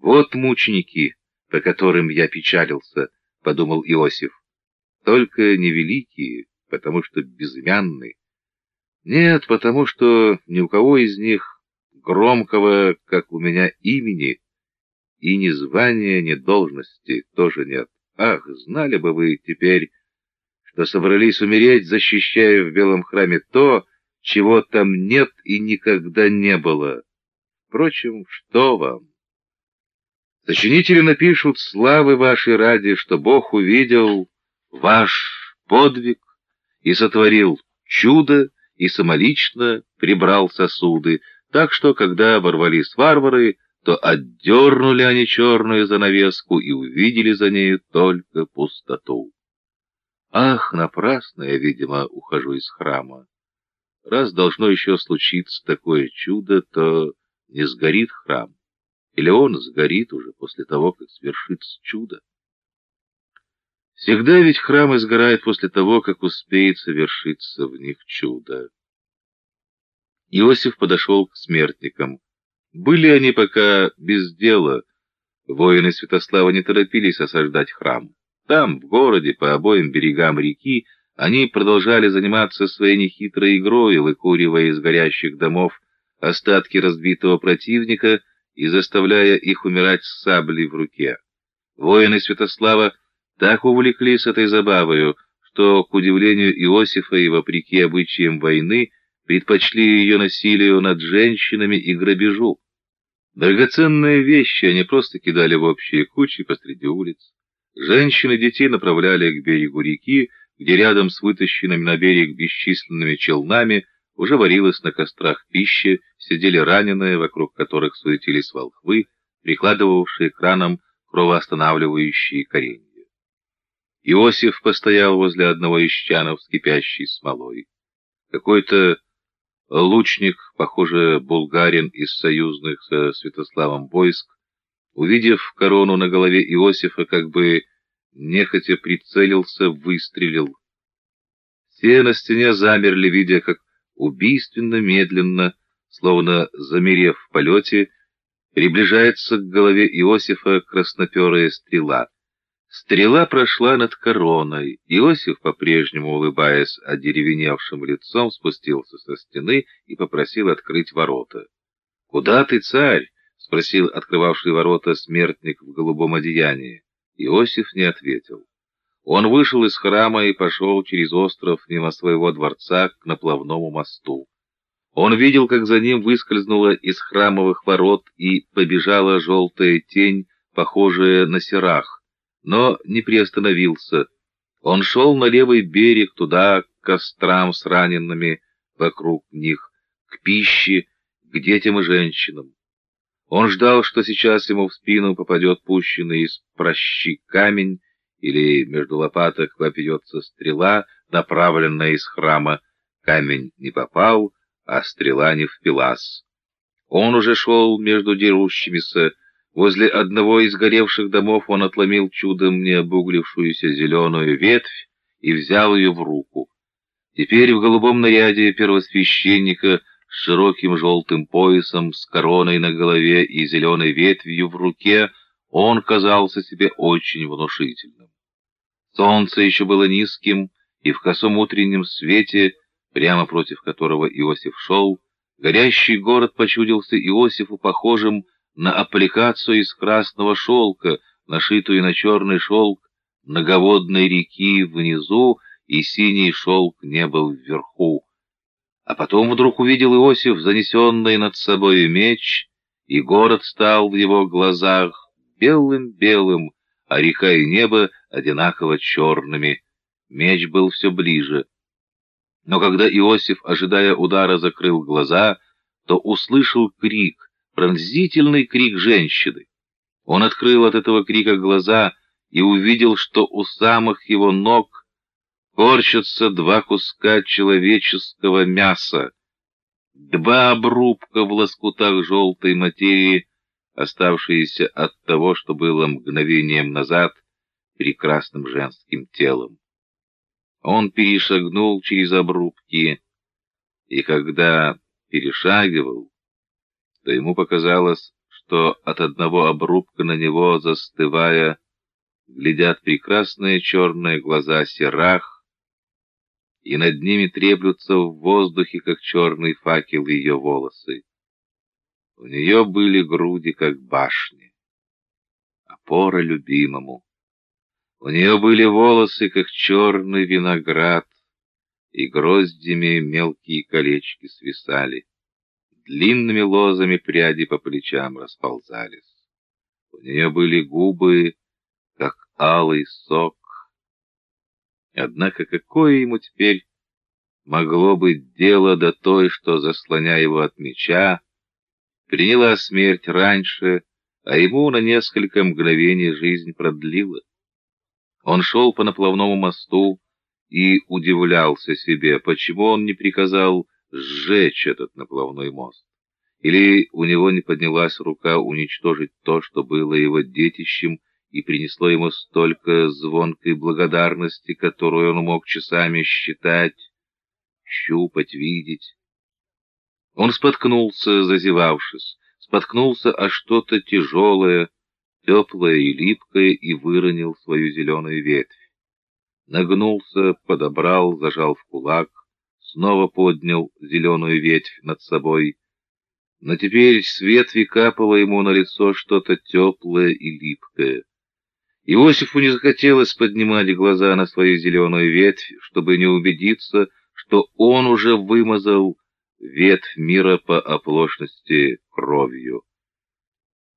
Вот мученики, по которым я печалился, — подумал Иосиф. Только не великие, потому что безымянны. Нет, потому что ни у кого из них громкого, как у меня, имени, и ни звания, ни должности тоже нет. Ах, знали бы вы теперь, что собрались умереть, защищая в Белом храме то, чего там нет и никогда не было. Впрочем, что вам? Сочинители напишут славы вашей ради, что Бог увидел ваш подвиг и сотворил чудо, и самолично прибрал сосуды, так что, когда оборвались варвары, то отдернули они черную занавеску и увидели за нею только пустоту. Ах, напрасно я, видимо, ухожу из храма. Раз должно еще случиться такое чудо, то не сгорит храм, или он сгорит уже после того, как свершится чудо. Всегда ведь храмы сгорают после того, как успеет совершиться в них чудо. Иосиф подошел к смертникам. Были они пока без дела. Воины Святослава не торопились осаждать храм. Там, в городе, по обоим берегам реки, они продолжали заниматься своей нехитрой игрой, выкуривая из горящих домов остатки разбитого противника и заставляя их умирать с саблей в руке. Воины Святослава так увлеклись этой забавою, что, к удивлению Иосифа и вопреки обычаям войны, предпочли ее насилию над женщинами и грабежу. Драгоценные вещи они просто кидали в общие кучи посреди улиц. Женщины и детей направляли к берегу реки, где рядом с вытащенными на берег бесчисленными челнами уже варилась на кострах пища, сидели раненые, вокруг которых суетились волхвы, прикладывавшие к ранам кровоостанавливающие коренья. Иосиф постоял возле одного из чанов с кипящей смолой. Какой-то лучник, похоже, булгарин из союзных со Святославом войск, увидев корону на голове Иосифа, как бы нехотя прицелился, выстрелил. Все на стене замерли, видя, как убийственно медленно, словно замерев в полете, приближается к голове Иосифа красноперая стрела. Стрела прошла над короной. Иосиф, по-прежнему улыбаясь одеревеневшим лицом, спустился со стены и попросил открыть ворота. — Куда ты, царь? — спросил открывавший ворота смертник в голубом одеянии. Иосиф не ответил. Он вышел из храма и пошел через остров мимо своего дворца к наплавному мосту. Он видел, как за ним выскользнула из храмовых ворот и побежала желтая тень, похожая на серах но не приостановился. Он шел на левый берег, туда, к кострам с ранеными вокруг них, к пище, к детям и женщинам. Он ждал, что сейчас ему в спину попадет пущенный из прощи камень, или между лопаток вопьется стрела, направленная из храма. Камень не попал, а стрела не впилась. Он уже шел между дерущимися, Возле одного из горевших домов он отломил чудом не обуглившуюся зеленую ветвь и взял ее в руку. Теперь в голубом наряде первосвященника с широким желтым поясом, с короной на голове и зеленой ветвью в руке, он казался себе очень внушительным. Солнце еще было низким, и в косом утреннем свете, прямо против которого Иосиф шел, горящий город почудился Иосифу похожим на аппликацию из красного шелка, нашитую на черный шелк многоводной реки внизу и синий шелк неба вверху. А потом вдруг увидел Иосиф занесенный над собой меч, и город стал в его глазах белым-белым, а река и небо одинаково черными. Меч был все ближе. Но когда Иосиф, ожидая удара, закрыл глаза, то услышал крик — пронзительный крик женщины. Он открыл от этого крика глаза и увидел, что у самых его ног корчатся два куска человеческого мяса, два обрубка в лоскутах желтой материи, оставшиеся от того, что было мгновением назад прекрасным женским телом. Он перешагнул через обрубки, и когда перешагивал, то ему показалось, что от одного обрубка на него, застывая, глядят прекрасные черные глаза серах, и над ними треплются в воздухе, как черный факел, ее волосы. У нее были груди, как башни, опора любимому. У нее были волосы, как черный виноград, и гроздями мелкие колечки свисали. Длинными лозами пряди по плечам расползались. У нее были губы, как алый сок. Однако какое ему теперь могло быть дело до той, что, заслоняя его от меча, приняла смерть раньше, а ему на несколько мгновений жизнь продлила? Он шел по наплавному мосту и удивлялся себе, почему он не приказал сжечь этот наплавной мост. Или у него не поднялась рука уничтожить то, что было его детищем, и принесло ему столько звонкой благодарности, которую он мог часами считать, щупать, видеть. Он споткнулся, зазевавшись, споткнулся о что-то тяжелое, теплое и липкое, и выронил свою зеленую ветвь. Нагнулся, подобрал, зажал в кулак, снова поднял зеленую ветвь над собой. Но теперь с ветви капало ему на лицо что-то теплое и липкое. Иосифу не захотелось поднимать глаза на свою зеленую ветвь, чтобы не убедиться, что он уже вымазал ветвь мира по оплошности кровью.